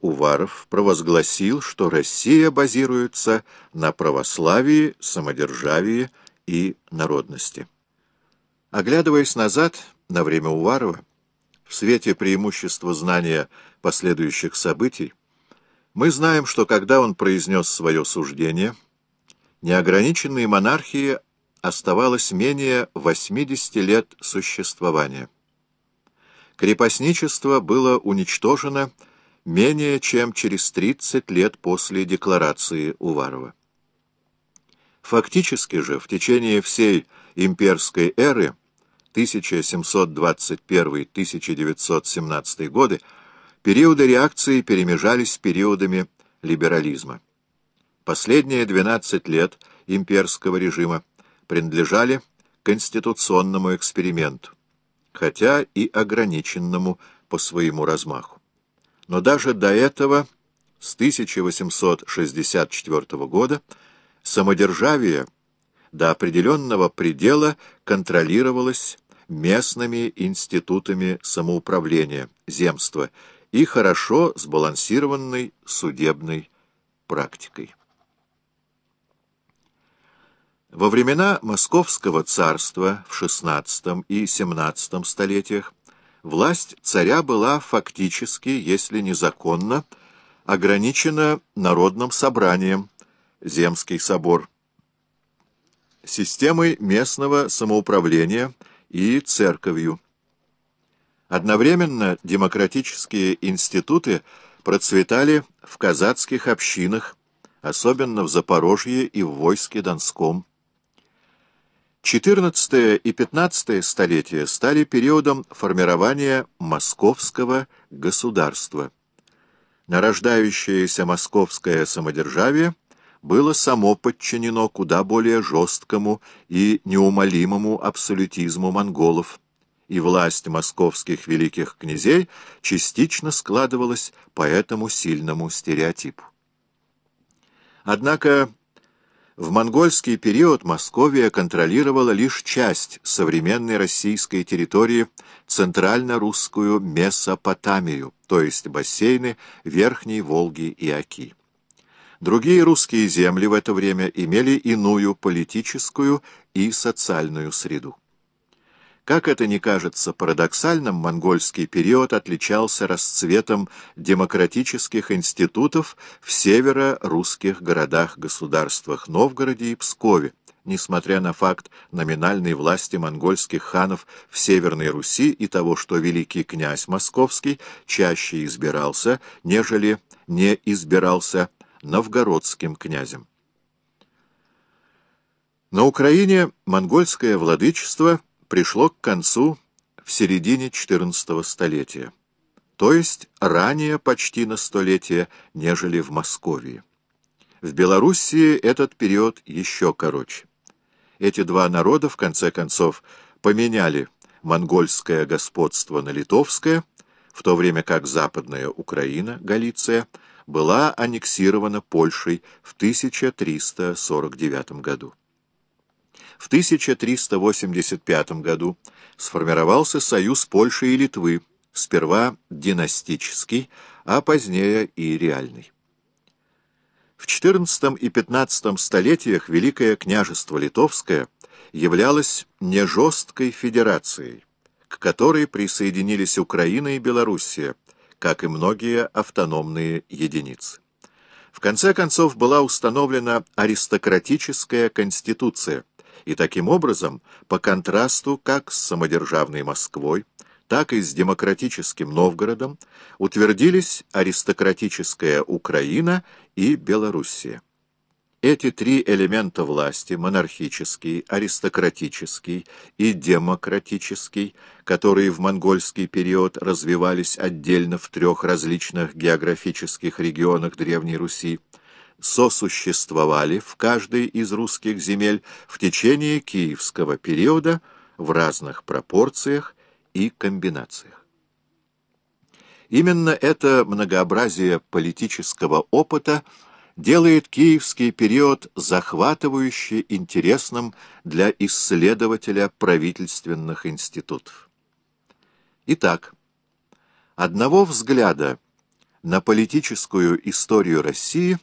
Уваров провозгласил, что Россия базируется на православии, самодержавии и народности. Оглядываясь назад на время Уварова, в свете преимущества знания последующих событий, мы знаем, что когда он произнес свое суждение, неограниченной монархии оставалось менее 80 лет существования. Крепостничество было уничтожено менее чем через 30 лет после декларации Уварова. Фактически же в течение всей имперской эры 1721-1917 годы периоды реакции перемежались с периодами либерализма. Последние 12 лет имперского режима принадлежали конституционному эксперименту, хотя и ограниченному по своему размаху. Но даже до этого, с 1864 года, самодержавие до определенного предела контролировалось местными институтами самоуправления, земства и хорошо сбалансированной судебной практикой. Во времена Московского царства в XVI и XVII столетиях власть царя была фактически, если незаконно, ограничена народным собранием, Земский собор, системой местного самоуправления и церковью. Одновременно демократические институты процветали в казацких общинах, особенно в Запорожье и в войске Донском, XIV и XV столетия стали периодом формирования московского государства. Нарождающееся московское самодержавие было само подчинено куда более жесткому и неумолимому абсолютизму монголов, и власть московских великих князей частично складывалась по этому сильному стереотипу. Однако в монгольский период Московия контролировала лишь часть современной российской территории, центрально-русскую Месопотамию, то есть бассейны Верхней Волги и Оки. Другие русские земли в это время имели иную политическую и социальную среду. Как это ни кажется парадоксальным, монгольский период отличался расцветом демократических институтов в северо-русских городах-государствах Новгороде и Пскове, несмотря на факт номинальной власти монгольских ханов в Северной Руси и того, что великий князь московский чаще избирался, нежели не избирался новгородским князем. На Украине монгольское владычество – пришло к концу в середине XIV столетия, то есть ранее почти на столетие, нежели в Московии. В Белоруссии этот период еще короче. Эти два народа, в конце концов, поменяли монгольское господство на литовское, в то время как Западная Украина, Галиция, была аннексирована Польшей в 1349 году. В 1385 году сформировался союз Польши и Литвы, сперва династический, а позднее и реальный. В XIV и XV столетиях Великое княжество Литовское являлось не жесткой федерацией, к которой присоединились Украина и Белоруссия, как и многие автономные единицы. В конце концов была установлена аристократическая конституция, и таким образом, по контрасту как с самодержавной Москвой, так и с демократическим Новгородом, утвердились аристократическая Украина и Белоруссия. Эти три элемента власти, монархический, аристократический и демократический, которые в монгольский период развивались отдельно в трех различных географических регионах Древней Руси, сосуществовали в каждой из русских земель в течение киевского периода в разных пропорциях и комбинациях. Именно это многообразие политического опыта делает киевский период захватывающе интересным для исследователя правительственных институтов. Итак, одного взгляда на политическую историю России